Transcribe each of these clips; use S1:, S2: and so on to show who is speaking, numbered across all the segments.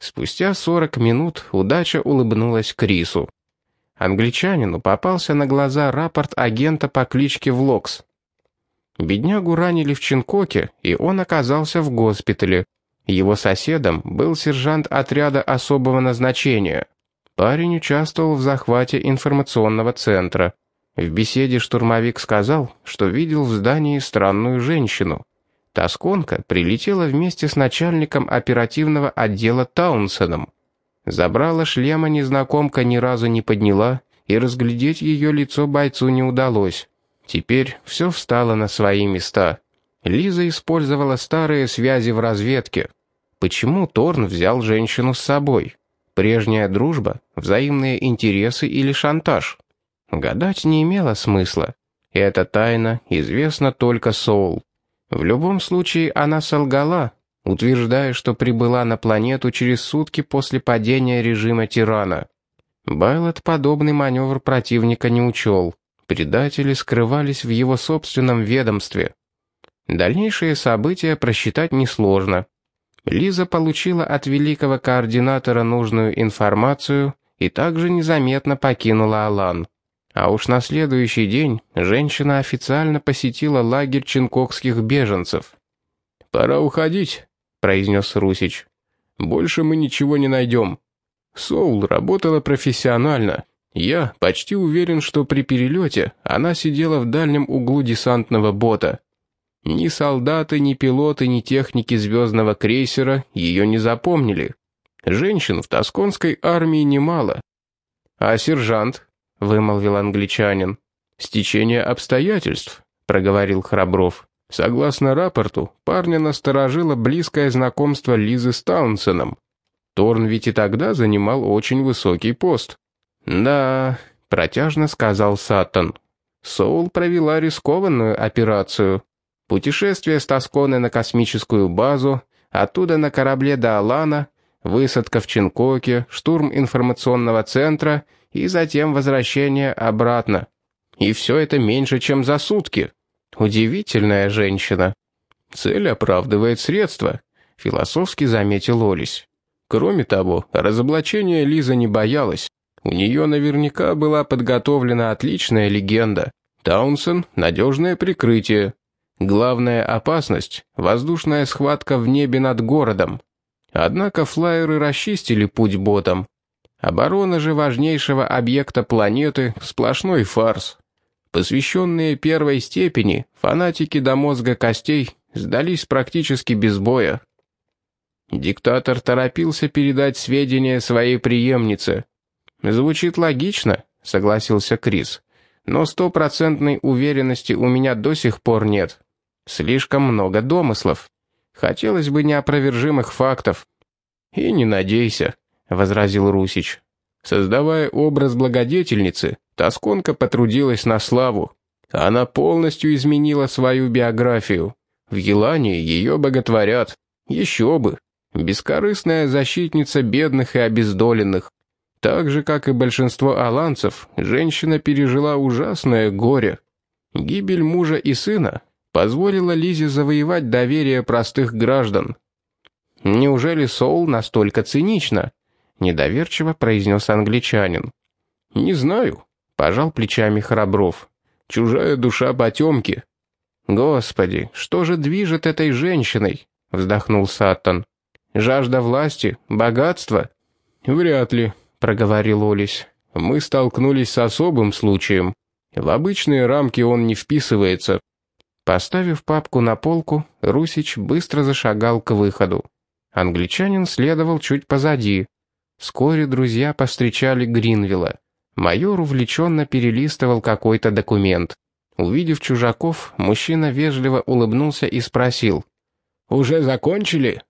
S1: Спустя 40 минут удача улыбнулась Крису. Англичанину попался на глаза рапорт агента по кличке Влокс. Беднягу ранили в Чинкоке, и он оказался в госпитале. Его соседом был сержант отряда особого назначения. Парень участвовал в захвате информационного центра. В беседе штурмовик сказал, что видел в здании странную женщину. Тосконка прилетела вместе с начальником оперативного отдела Таунсеном. Забрала шлема незнакомка ни разу не подняла, и разглядеть ее лицо бойцу не удалось. Теперь все встало на свои места. Лиза использовала старые связи в разведке. Почему Торн взял женщину с собой? Прежняя дружба, взаимные интересы или шантаж? Гадать не имело смысла. Эта тайна известна только Соул. В любом случае она солгала, утверждая, что прибыла на планету через сутки после падения режима тирана. Байлот подобный маневр противника не учел. Предатели скрывались в его собственном ведомстве. Дальнейшие события просчитать несложно. Лиза получила от великого координатора нужную информацию и также незаметно покинула Алан. А уж на следующий день женщина официально посетила лагерь чинкокских беженцев.
S2: «Пора уходить», — произнес Русич. «Больше мы ничего не найдем. Соул работала профессионально, я почти уверен, что при перелете она сидела в дальнем углу десантного бота. Ни солдаты, ни пилоты, ни техники звездного крейсера ее не запомнили. Женщин в тосконской армии немало. «А сержант?» — вымолвил англичанин. «Стечение обстоятельств», — проговорил Храбров. Согласно рапорту, парня насторожило близкое знакомство Лизы с Таунсеном. Торн ведь и тогда занимал очень высокий пост. «Да», — протяжно сказал Саттон. «Соул провела рискованную операцию. Путешествие с Тосконы на космическую базу, оттуда на корабле до Алана, высадка в Чинкоке, штурм информационного центра и затем возвращение обратно. И все это меньше, чем за сутки. Удивительная женщина. Цель оправдывает средства», — философски заметил Олесь. Кроме того, разоблачения Лиза не боялась. У нее наверняка была подготовлена отличная легенда. Таунсен — надежное прикрытие. Главная опасность — воздушная схватка в небе над городом. Однако флайеры расчистили путь ботам. Оборона же важнейшего объекта планеты — сплошной фарс. Посвященные первой степени, фанатики до мозга костей сдались практически без боя. Диктатор торопился передать сведения своей преемнице, «Звучит логично», — согласился Крис. «Но стопроцентной уверенности у меня до сих пор нет. Слишком много домыслов. Хотелось бы неопровержимых фактов». «И не надейся», — возразил Русич. Создавая образ благодетельницы, Тосконка потрудилась на славу. Она полностью изменила свою биографию. В Елане ее боготворят. Еще бы. Бескорыстная защитница бедных и обездоленных. Так же, как и большинство аланцев, женщина пережила ужасное горе. Гибель мужа и сына позволила Лизе завоевать доверие простых граждан. «Неужели Соул настолько цинично?» — недоверчиво произнес англичанин. «Не знаю», — пожал плечами Храбров. «Чужая душа потемки». «Господи, что же движет этой женщиной?» — вздохнул Саттон. «Жажда власти? Богатства?» «Вряд ли», проговорил Олесь. «Мы столкнулись с особым случаем. В обычные рамки он не вписывается». Поставив папку на полку, Русич быстро зашагал к выходу. Англичанин следовал чуть позади. Вскоре друзья повстречали Гринвилла. Майор увлеченно перелистывал какой-то документ. Увидев чужаков, мужчина вежливо улыбнулся и спросил. «Уже закончили?»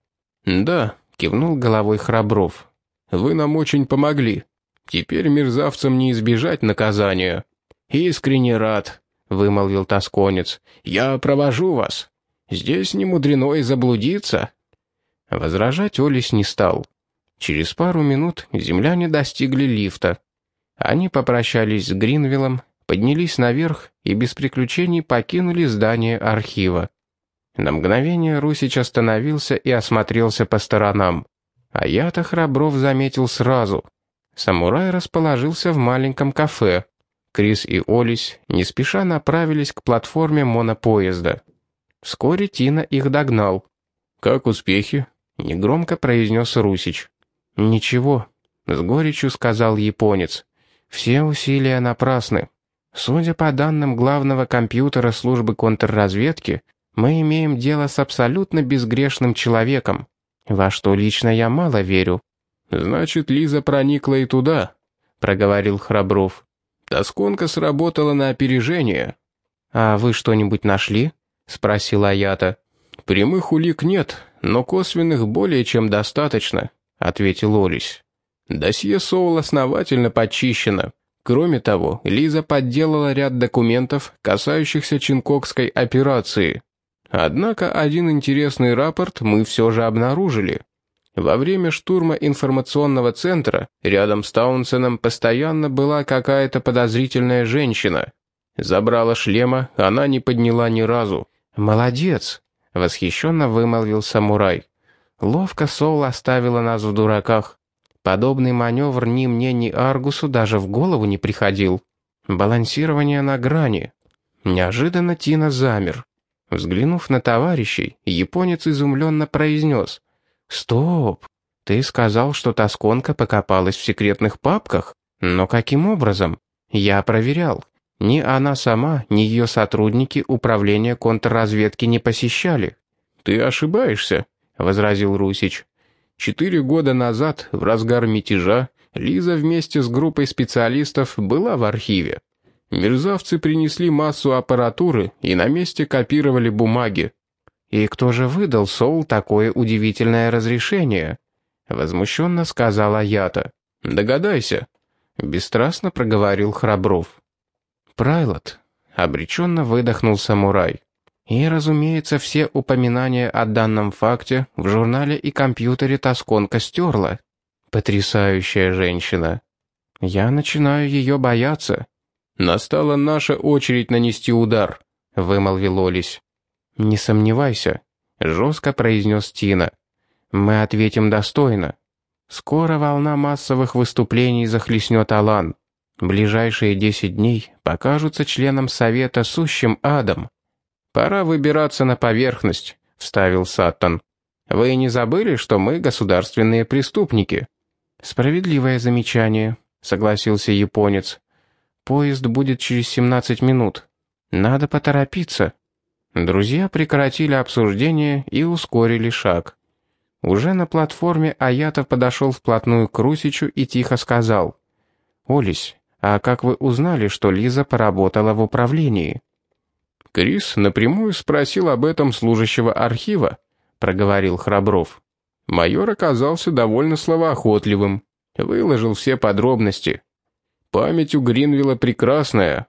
S2: «Да», — кивнул головой Храбров. Вы нам очень помогли. Теперь мерзавцам не избежать наказания». «Искренне рад», — вымолвил тосконец. «Я провожу вас. Здесь не мудрено и заблудиться». Возражать Олесь не стал. Через пару минут земляне достигли лифта. Они попрощались с Гринвиллом, поднялись наверх и без приключений покинули здание архива. На мгновение Русич остановился и осмотрелся по сторонам.
S1: А я-то Храбров заметил сразу. Самурай расположился в маленьком кафе. Крис и Олесь не спеша направились к платформе монопоезда. Вскоре Тина их догнал.
S2: «Как успехи?»
S1: — негромко произнес Русич. «Ничего», — с горечью сказал японец. «Все усилия напрасны. Судя по данным главного компьютера службы контрразведки, мы имеем дело с абсолютно безгрешным человеком, во что лично я мало верю».
S2: «Значит, Лиза проникла и туда», — проговорил Храбров. «Тосконка сработала на опережение».
S1: «А вы что-нибудь нашли?» — спросил Аята.
S2: «Прямых улик нет, но косвенных более чем достаточно», — ответил Олесь. «Досье Соул основательно почищено. Кроме того, Лиза подделала ряд документов, касающихся Чинкокской операции. Однако один интересный рапорт мы все же обнаружили. Во время штурма информационного центра рядом с Таунсеном постоянно была какая-то подозрительная женщина. Забрала шлема, она не подняла ни разу.
S1: «Молодец!» — восхищенно вымолвил самурай. «Ловко Соул оставила нас в дураках. Подобный маневр ни мне, ни Аргусу даже в голову не приходил. Балансирование на грани. Неожиданно Тина замер. Взглянув на товарищей, японец изумленно произнес. «Стоп! Ты сказал, что Тосконка покопалась в секретных папках? Но каким образом? Я проверял. Ни она сама, ни ее сотрудники управления контрразведки не посещали».
S2: «Ты ошибаешься», — возразил Русич. Четыре года назад, в разгар мятежа, Лиза вместе с группой специалистов была в архиве. Мерзавцы принесли массу аппаратуры и на месте копировали бумаги.
S1: «И кто же выдал Соул такое удивительное разрешение?» Возмущенно сказала Ята.
S2: «Догадайся», — бесстрастно проговорил Храбров.
S1: «Прайлот», — обреченно выдохнул самурай. И, разумеется, все упоминания о данном факте в журнале и компьютере Тосконка стерла. Потрясающая женщина. Я начинаю ее бояться.
S2: «Настала наша очередь нанести удар», — вымолвил Олесь.
S1: «Не сомневайся», — жестко произнес Тина. «Мы ответим достойно. Скоро волна массовых выступлений захлестнет Алан. Ближайшие десять дней покажутся членам Совета сущим адом».
S2: «Пора выбираться на поверхность», — вставил Саттон. «Вы не забыли, что мы государственные преступники?»
S1: «Справедливое замечание», — согласился японец. «Поезд будет через 17 минут. Надо поторопиться». Друзья прекратили обсуждение и ускорили шаг. Уже на платформе Аятов подошел вплотную к Русичу и тихо сказал. «Олесь, а как вы узнали, что Лиза поработала в управлении?»
S2: Крис напрямую спросил об этом служащего архива, проговорил Храбров. Майор оказался довольно словоохотливым, выложил все подробности. Память у Гринвилла прекрасная.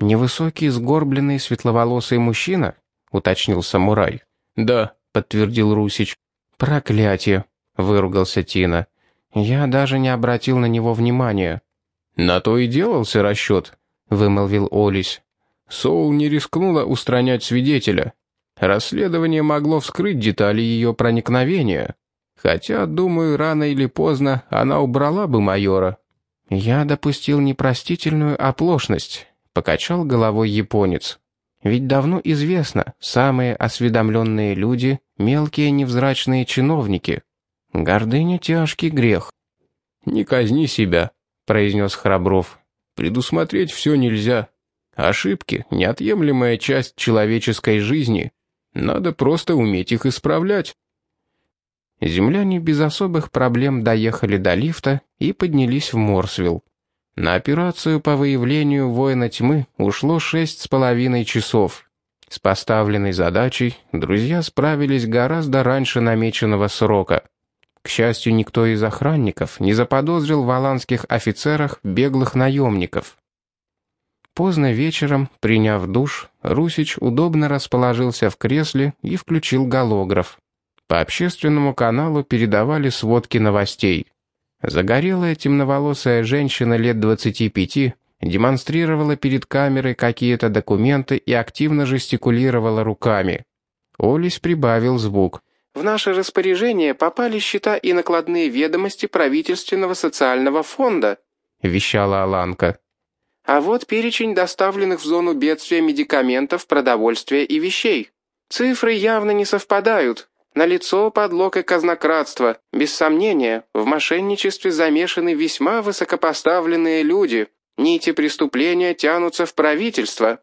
S1: «Невысокий, сгорбленный, светловолосый мужчина?» — уточнил самурай.
S2: «Да», — подтвердил Русич.
S1: «Проклятие!» — выругался Тина. «Я даже не обратил на него внимания».
S2: «На то и делался расчет», — вымолвил Олесь. Соул не рискнула устранять свидетеля. Расследование могло вскрыть детали ее проникновения. Хотя, думаю, рано или поздно она убрала бы майора.
S1: «Я допустил непростительную оплошность», — покачал головой японец. «Ведь давно известно, самые осведомленные люди — мелкие невзрачные чиновники. Гордыня — тяжкий грех».
S2: «Не казни себя», — произнес Храбров. «Предусмотреть все нельзя». Ошибки — неотъемлемая часть человеческой жизни. Надо просто уметь их исправлять.
S1: Земляне без особых проблем доехали до лифта и поднялись в Морсвилл. На операцию по выявлению воина тьмы ушло шесть с половиной часов. С поставленной задачей друзья справились гораздо раньше намеченного срока. К счастью, никто из охранников не заподозрил в аланских офицерах беглых наемников. Поздно вечером, приняв душ, Русич удобно расположился в кресле и включил голограф. По общественному каналу передавали сводки новостей. Загорелая темноволосая женщина лет 25 демонстрировала перед камерой какие-то документы и активно жестикулировала руками. Олесь прибавил звук. В наше распоряжение попали счета и накладные ведомости правительственного социального фонда», — вещала Аланка. «А вот перечень доставленных в зону бедствия медикаментов, продовольствия и вещей. Цифры явно не совпадают. Налицо подлог и казнократство. Без сомнения, в мошенничестве замешаны весьма высокопоставленные люди. Нити преступления тянутся в правительство».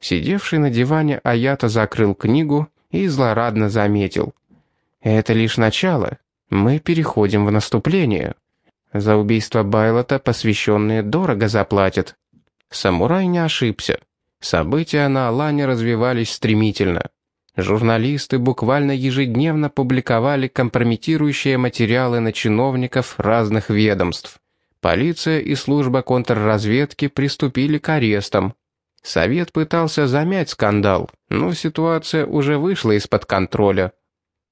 S1: Сидевший на диване Аята закрыл книгу и злорадно заметил. Это лишь начало. Мы переходим в наступление. За убийство Байлота посвященные дорого заплатят. Самурай не ошибся. События на Алане развивались стремительно. Журналисты буквально ежедневно публиковали компрометирующие материалы на чиновников разных ведомств. Полиция и служба контрразведки приступили к арестам. Совет пытался замять скандал, но ситуация уже вышла из-под контроля.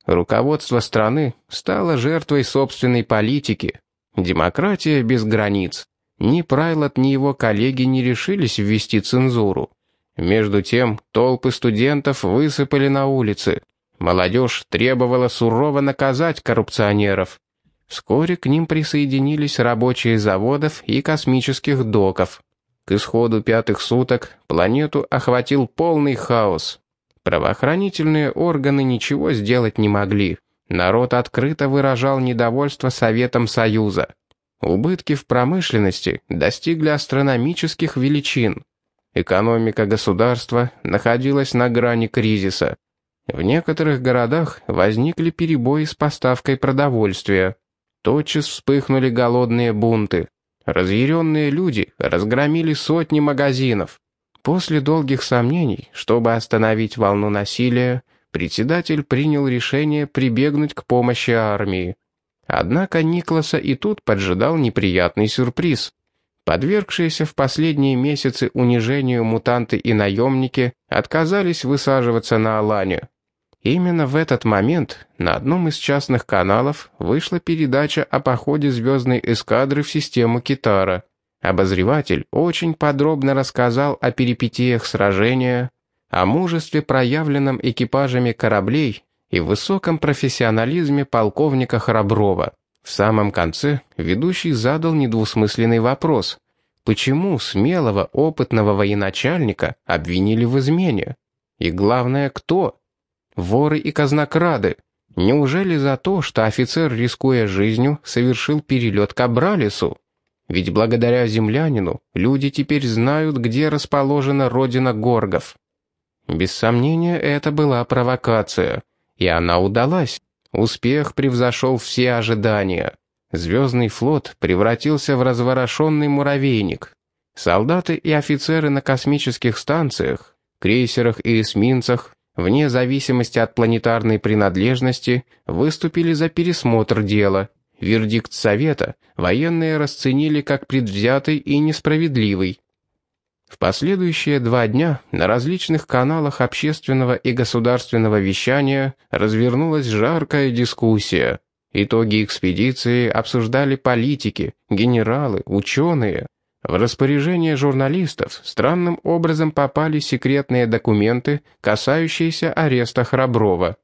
S1: Руководство страны стало жертвой собственной политики. Демократия без границ. Ни Прайлот, ни его коллеги не решились ввести цензуру. Между тем, толпы студентов высыпали на улицы. Молодежь требовала сурово наказать коррупционеров. Вскоре к ним присоединились рабочие заводов и космических доков. К исходу пятых суток планету охватил полный хаос. Правоохранительные органы ничего сделать не могли. Народ открыто выражал недовольство Советом Союза. Убытки в промышленности достигли астрономических величин. Экономика государства находилась на грани кризиса. В некоторых городах возникли перебои с поставкой продовольствия. Тотчас вспыхнули голодные бунты. Разъяренные люди разгромили сотни магазинов. После долгих сомнений, чтобы остановить волну насилия, председатель принял решение прибегнуть к помощи армии. Однако Никласа и тут поджидал неприятный сюрприз. Подвергшиеся в последние месяцы унижению мутанты и наемники отказались высаживаться на Алане. Именно в этот момент на одном из частных каналов вышла передача о походе звездной эскадры в систему Китара. Обозреватель очень подробно рассказал о перипетиях сражения, о мужестве, проявленном экипажами кораблей и высоком профессионализме полковника Храброва. В самом конце ведущий задал недвусмысленный вопрос. Почему смелого, опытного военачальника обвинили в измене? И главное, кто? Воры и казнокрады. Неужели за то, что офицер, рискуя жизнью, совершил перелет к Абралису? Ведь благодаря землянину люди теперь знают, где расположена родина горгов. Без сомнения, это была провокация. И она удалась. Успех превзошел все ожидания. Звездный флот превратился в разворошенный муравейник. Солдаты и офицеры на космических станциях, крейсерах и эсминцах, вне зависимости от планетарной принадлежности, выступили за пересмотр дела Вердикт Совета военные расценили как предвзятый и несправедливый. В последующие два дня на различных каналах общественного и государственного вещания развернулась жаркая дискуссия. Итоги экспедиции обсуждали политики, генералы, ученые. В распоряжение журналистов странным образом попали секретные документы, касающиеся ареста Храброва.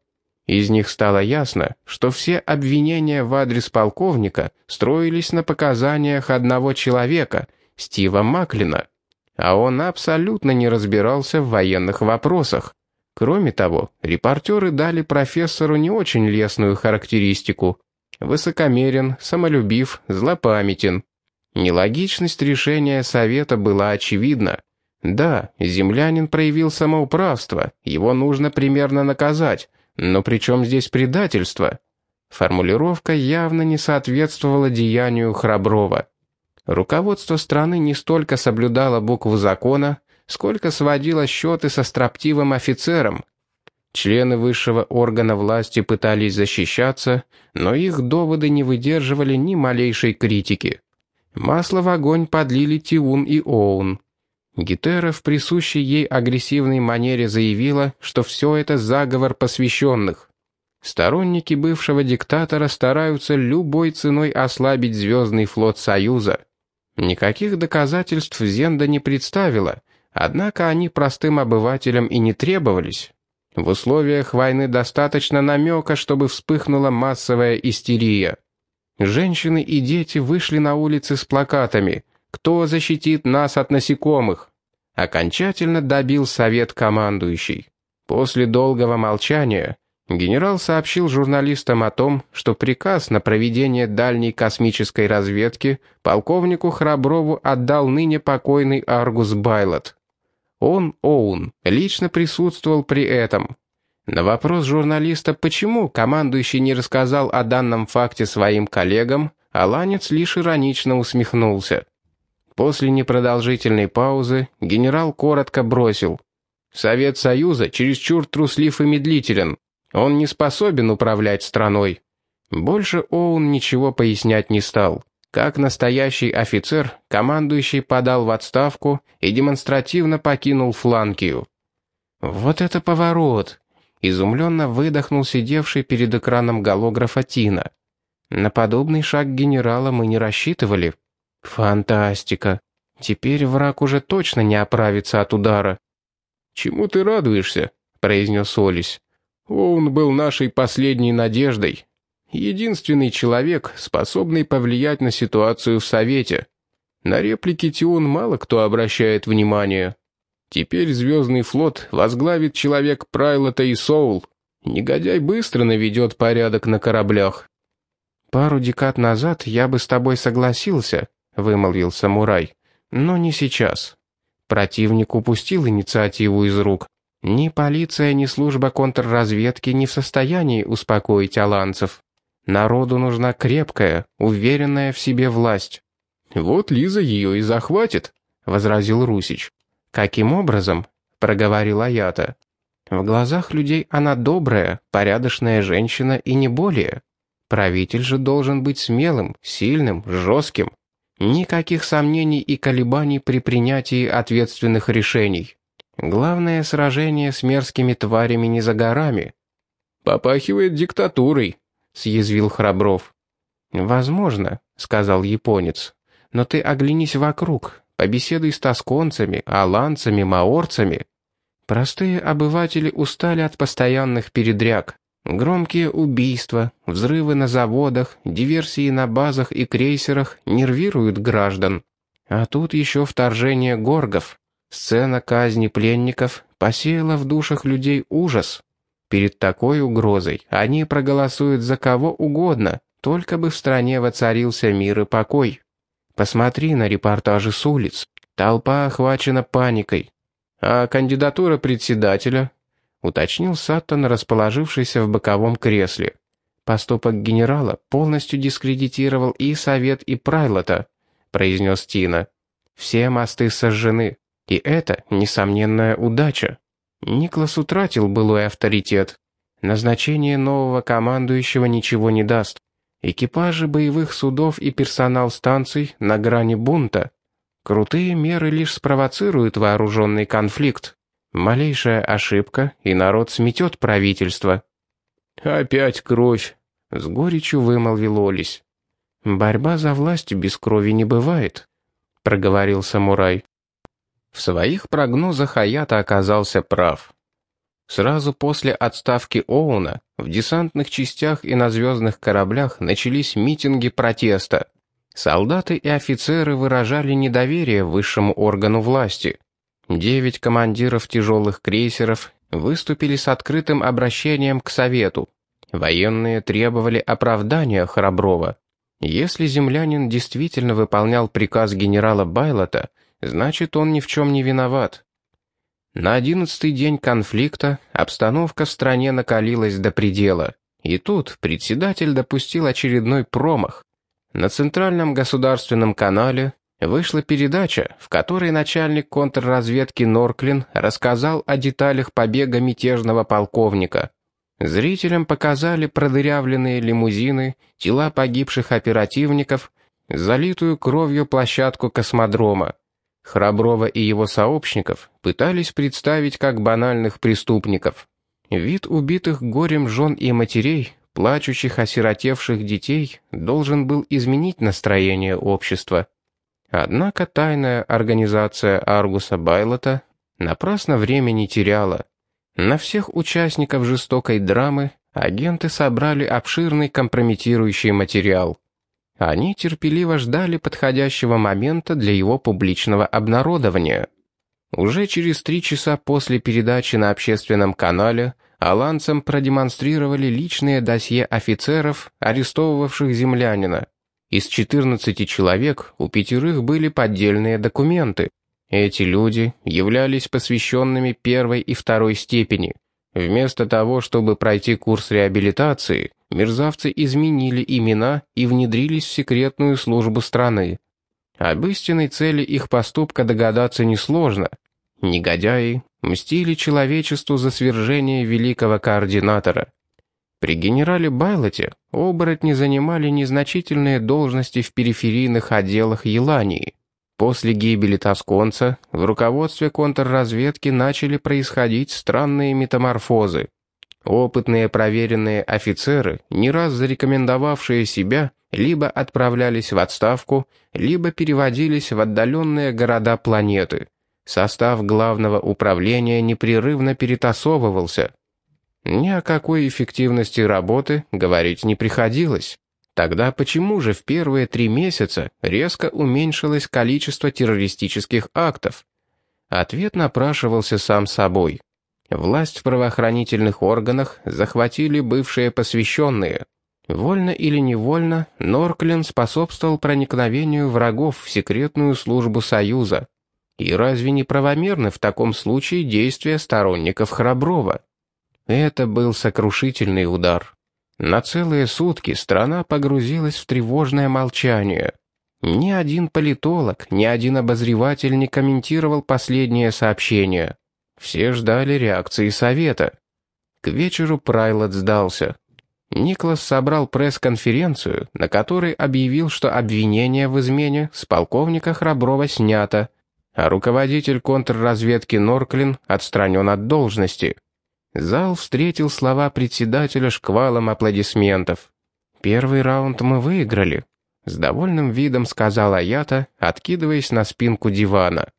S1: Из них стало ясно, что все обвинения в адрес полковника строились на показаниях одного человека, Стива Маклина, а он абсолютно не разбирался в военных вопросах. Кроме того, репортеры дали профессору не очень лестную характеристику. Высокомерен, самолюбив, злопамятен. Нелогичность решения совета была очевидна. Да, землянин проявил самоуправство, его нужно примерно наказать, но при чем здесь предательство? Формулировка явно не соответствовала деянию Храброва. Руководство страны не столько соблюдало букву закона, сколько сводило счеты со строптивым офицером. Члены высшего органа власти пытались защищаться, но их доводы не выдерживали ни малейшей критики. Масло в огонь подлили Тиун и Оун. Гетера в присущей ей агрессивной манере заявила, что все это заговор посвященных. Сторонники бывшего диктатора стараются любой ценой ослабить звездный флот Союза. Никаких доказательств Зенда не представила, однако они простым обывателям и не требовались. В условиях войны достаточно намека, чтобы вспыхнула массовая истерия. Женщины и дети вышли на улицы с плакатами «Кто защитит нас от насекомых?» Окончательно добил совет командующий. После долгого молчания генерал сообщил журналистам о том, что приказ на проведение дальней космической разведки полковнику Храброву отдал ныне покойный Аргус Байлот. Он, Оун, лично присутствовал при этом. На вопрос журналиста, почему командующий не рассказал о данном факте своим коллегам, Аланец лишь иронично усмехнулся. После непродолжительной паузы генерал коротко бросил. «Совет Союза чересчур труслив и медлителен. Он не способен управлять страной». Больше Оун ничего пояснять не стал. Как настоящий офицер, командующий подал в отставку и демонстративно покинул Фланкию. «Вот это поворот!» — изумленно выдохнул сидевший перед экраном голографа Тина. «На подобный шаг генерала мы не рассчитывали». «Фантастика! Теперь враг уже точно не оправится от удара».
S2: «Чему ты радуешься?» — произнес Олесь. «Он был нашей последней надеждой, Единственный человек, способный повлиять на ситуацию в Совете. На реплики Тиун мало кто обращает внимание. Теперь Звездный флот возглавит человек Прайлота и Соул. Негодяй быстро наведет порядок на кораблях.
S1: «Пару декад назад я бы с тобой согласился», — вымолвил самурай. «Но не сейчас. Противник упустил инициативу из рук. Ни полиция, ни служба контрразведки не в состоянии успокоить аланцев. Народу нужна крепкая, уверенная в себе власть.
S2: «Вот Лиза ее и захватит», — возразил Русич.
S1: «Каким образом?» — проговорил Аята. «В глазах людей она добрая, порядочная женщина и не более. Правитель же должен быть смелым, сильным, жестким. Никаких сомнений и колебаний при принятии ответственных решений. Главное сражение с мерзкими тварями не за горами».
S2: «Попахивает диктатурой»,
S1: съязвил Храбров. «Возможно», — сказал японец. «Но ты оглянись вокруг, побеседуй с тосконцами, аланцами, маорцами. Простые обыватели устали от постоянных передряг. Громкие убийства, взрывы на заводах, диверсии на базах и крейсерах нервируют граждан. А тут еще вторжение горгов. Сцена казни пленников посеяла в душах людей ужас. Перед такой угрозой они проголосуют за кого угодно, только бы в стране воцарился мир и покой. Посмотри на репортажи с улиц. Толпа охвачена паникой. А кандидатура председателя? Уточнил Саттон, расположившийся в боковом кресле. Поступок генерала полностью дискредитировал и Совет, и Прайлота, произнес Тина. Все мосты сожжены, и это несомненная удача. Никлас утратил былой авторитет. Назначение нового командующего ничего не даст. Экипажи боевых судов и персонал станций на грани бунта. Крутые меры лишь спровоцируют вооруженный конфликт. Малейшая ошибка, и народ сметет правительство.
S2: «Опять кровь!» — с горечью вымолвил Олесь.
S1: «Борьба за власть без крови не бывает», — проговорил самурай. В своих прогнозах Аята оказался прав. Сразу после отставки Оуна в десантных частях и на звездных кораблях начались митинги протеста. Солдаты и офицеры выражали недоверие высшему органу власти. Девять командиров тяжелых крейсеров выступили с открытым обращением к Совету. Военные требовали оправдания Храброва. Если землянин действительно выполнял приказ генерала Байлота, значит, он ни в чем не виноват. На одиннадцатый день конфликта обстановка в стране накалилась до предела. И тут председатель допустил очередной промах. На Центральном государственном канале вышла передача, в которой начальник контрразведки Норклин рассказал о деталях побега мятежного полковника. Зрителям показали продырявленные лимузины, тела погибших оперативников, залитую кровью площадку космодрома. Храброва и его сообщников пытались представить как банальных преступников. Вид убитых горем жен и матерей, плачущих осиротевших детей, должен был изменить настроение общества. Однако тайная организация Аргуса Байлота напрасно времени теряла. На всех участников жестокой драмы агенты собрали обширный компрометирующий материал. Они терпеливо ждали подходящего момента для его публичного обнародования. Уже через три часа после передачи на общественном канале аланцам продемонстрировали личные досье офицеров, арестовывавших землянина. Из 14 человек у пятерых были поддельные документы. Эти люди являлись посвященными первой и второй степени. Вместо того, чтобы пройти курс реабилитации, мерзавцы изменили имена и внедрились в секретную службу страны. Об истинной цели их поступка догадаться несложно. Негодяи мстили человечеству за свержение великого координатора. При генерале Байлоте оборотни занимали незначительные должности в периферийных отделах Елании. После гибели Тосконца в руководстве контрразведки начали происходить странные метаморфозы. Опытные проверенные офицеры, не раз зарекомендовавшие себя, либо отправлялись в отставку, либо переводились в отдаленные города планеты. Состав главного управления непрерывно перетасовывался. Ни о какой эффективности работы говорить не приходилось. Тогда почему же в первые три месяца резко уменьшилось количество террористических актов? Ответ напрашивался сам собой. Власть в правоохранительных органах захватили бывшие посвященные. Вольно или невольно, Норклин способствовал проникновению врагов в секретную службу Союза. И разве не правомерны в таком случае действия сторонников Храброва? Это был сокрушительный удар. На целые сутки страна погрузилась в тревожное молчание. Ни один политолог, ни один обозреватель не комментировал последнее сообщение. Все ждали реакции совета. К вечеру Прайлот сдался. Никлас собрал пресс-конференцию, на которой объявил, что обвинение в измене с полковника Храброва снято, а руководитель контрразведки Норклин отстранен от должности. Зал встретил слова председателя шквалом аплодисментов. «Первый раунд мы выиграли», — с довольным видом сказал Аята, откидываясь на спинку дивана.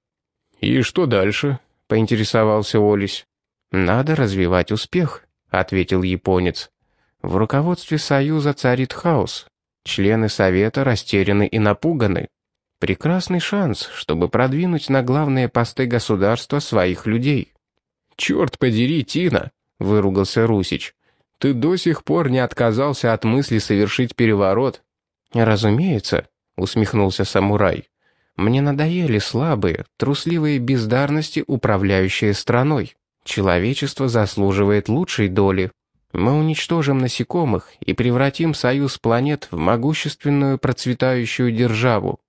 S2: «И что дальше?» — поинтересовался Олесь.
S1: «Надо развивать успех», — ответил японец. «В руководстве Союза царит хаос. Члены Совета растеряны и напуганы. Прекрасный шанс, чтобы продвинуть на главные посты государства своих людей».
S2: «Черт подери, Тина!» — выругался Русич. «Ты до сих пор не отказался от мысли совершить переворот».
S1: «Разумеется», — усмехнулся самурай. «Мне надоели слабые, трусливые бездарности, управляющие страной. Человечество заслуживает лучшей доли. Мы уничтожим насекомых и превратим союз планет в могущественную процветающую державу.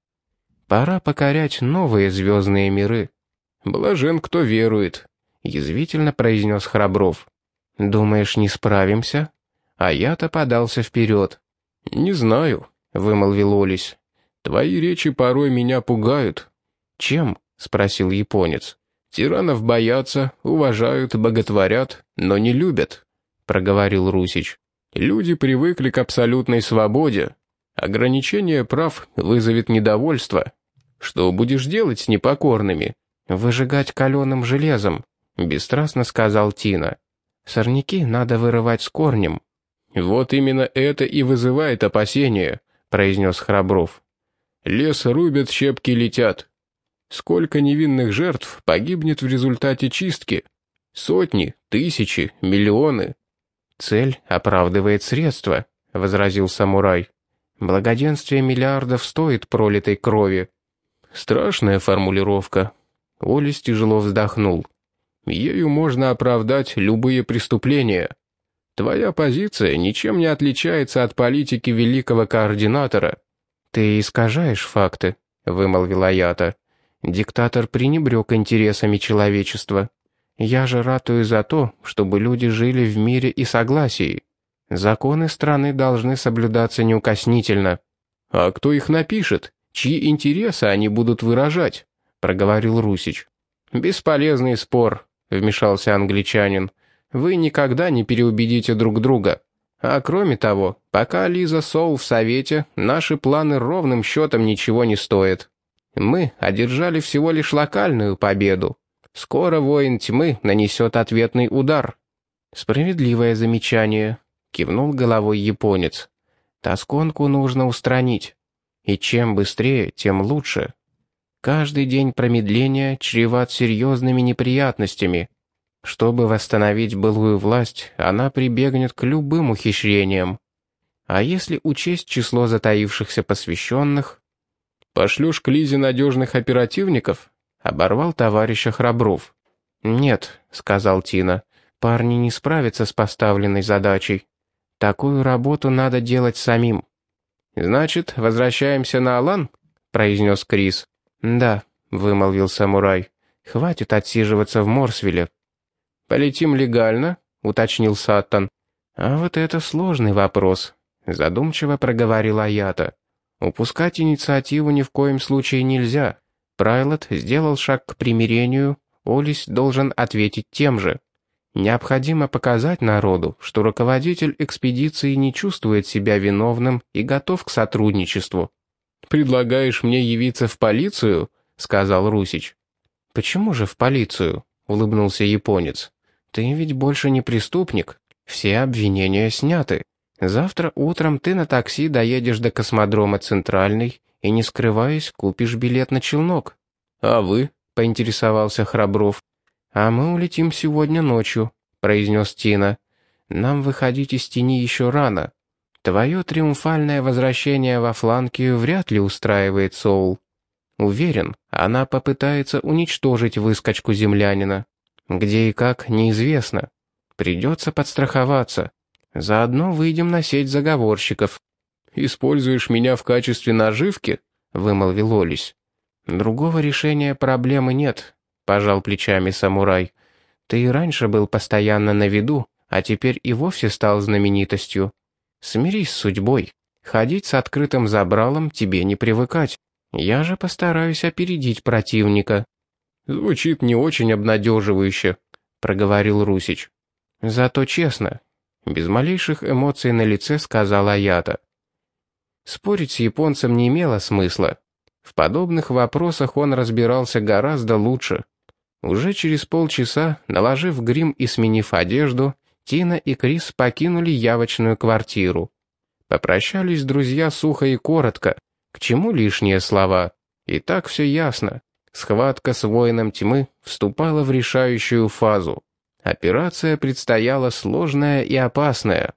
S1: Пора покорять новые звездные миры».
S2: «Блажен, кто верует»,
S1: язвительно произнес Храбров. «Думаешь, не справимся?» А я-то подался вперед.
S2: «Не знаю», — вымолвил Олесь. «Твои речи порой меня пугают».
S1: «Чем?» — спросил японец.
S2: «Тиранов боятся, уважают, боготворят, но не любят», — проговорил Русич. «Люди привыкли к абсолютной свободе. Ограничение прав вызовет недовольство. Что будешь делать с непокорными?»
S1: «Выжигать каленым железом», — бесстрастно сказал Тина. «Сорняки надо вырывать с корнем».
S2: «Вот именно это и вызывает опасения», — произнес Храбров. «Лес рубят, щепки летят. Сколько невинных жертв погибнет в результате чистки? Сотни, тысячи, миллионы».
S1: «Цель оправдывает средства», — возразил самурай. «Благоденствие миллиардов стоит пролитой крови».
S2: «Страшная формулировка».
S1: Олис тяжело вздохнул.
S2: Ею можно оправдать любые преступления. Твоя позиция ничем не отличается от политики великого координатора».
S1: «Ты искажаешь факты», — вымолвил Аята. «Диктатор пренебрег интересами человечества. Я же ратую за то, чтобы люди жили в мире и согласии. Законы страны должны соблюдаться неукоснительно».
S2: «А кто их напишет? Чьи интересы они будут выражать?» — проговорил Русич.
S1: «Бесполезный спор», — вмешался англичанин. «Вы никогда не переубедите друг друга. А кроме того, пока Лиза Соул в Совете, наши планы ровным счетом ничего не стоят. Мы одержали всего лишь локальную победу. Скоро воин тьмы нанесет ответный удар». «Справедливое замечание», — кивнул головой японец. «Тосконку нужно устранить. И чем быстрее, тем лучше. Каждый день промедления чреват серьезными неприятностями. Чтобы восстановить былую власть, она прибегнет к любым ухищрениям. А если учесть число затаившихся посвященных... «Пошлешь к Лизе надежных оперативников?» — оборвал товарища Храбров. «Нет», — сказал Тина, — «парни не справятся с поставленной задачей. Такую работу надо делать самим». «Значит, возвращаемся на Алан?» — произнес Крис. «Да», — вымолвил самурай. «Хватит отсиживаться в Морсвилле». «Полетим легально?» — уточнил Саттон. «А вот это сложный вопрос», — задумчиво проговорил Аята. «Упускать инициативу ни в коем случае нельзя. Прайлот сделал шаг к примирению, Олис должен ответить тем же. Необходимо показать народу, что руководитель экспедиции не чувствует себя виновным и готов к сотрудничеству». «Предлагаешь мне явиться в полицию?» — сказал Русич. «Почему же в полицию?» — улыбнулся японец. «Ты ведь больше не преступник. Все обвинения сняты. Завтра утром ты на такси доедешь до космодрома Центральный и, не скрываясь, купишь билет на челнок». «А вы?» — поинтересовался Храбров. «А мы улетим сегодня ночью», — произнес Тина. «Нам выходить из тени еще рано. Твое триумфальное возвращение во Фланкию вряд ли устраивает Соул. Уверен, она попытается уничтожить выскочку землянина. Где и как, неизвестно. Придется подстраховаться. Заодно выйдем на сеть заговорщиков. «Используешь меня в качестве наживки?» — вымолвил Олесь. «Другого решения проблемы нет», — пожал плечами самурай. «Ты и раньше был постоянно на виду, а теперь и вовсе стал знаменитостью. Смирись с судьбой. Ходить с открытым забралом тебе не привыкать. Я же постараюсь опередить противника». «Звучит не очень обнадеживающе», — проговорил Русич. «Зато честно». Без малейших эмоций на лице сказала Аята. Спорить с японцем не имело смысла. В подобных вопросах он разбирался гораздо лучше. Уже через полчаса, наложив грим и сменив одежду, Тина и Крис покинули явочную квартиру. Попрощались друзья сухо и коротко. К чему лишние слова? И так все ясно. Схватка с воином тьмы вступала в решающую фазу. Операция предстояла сложная и опасная.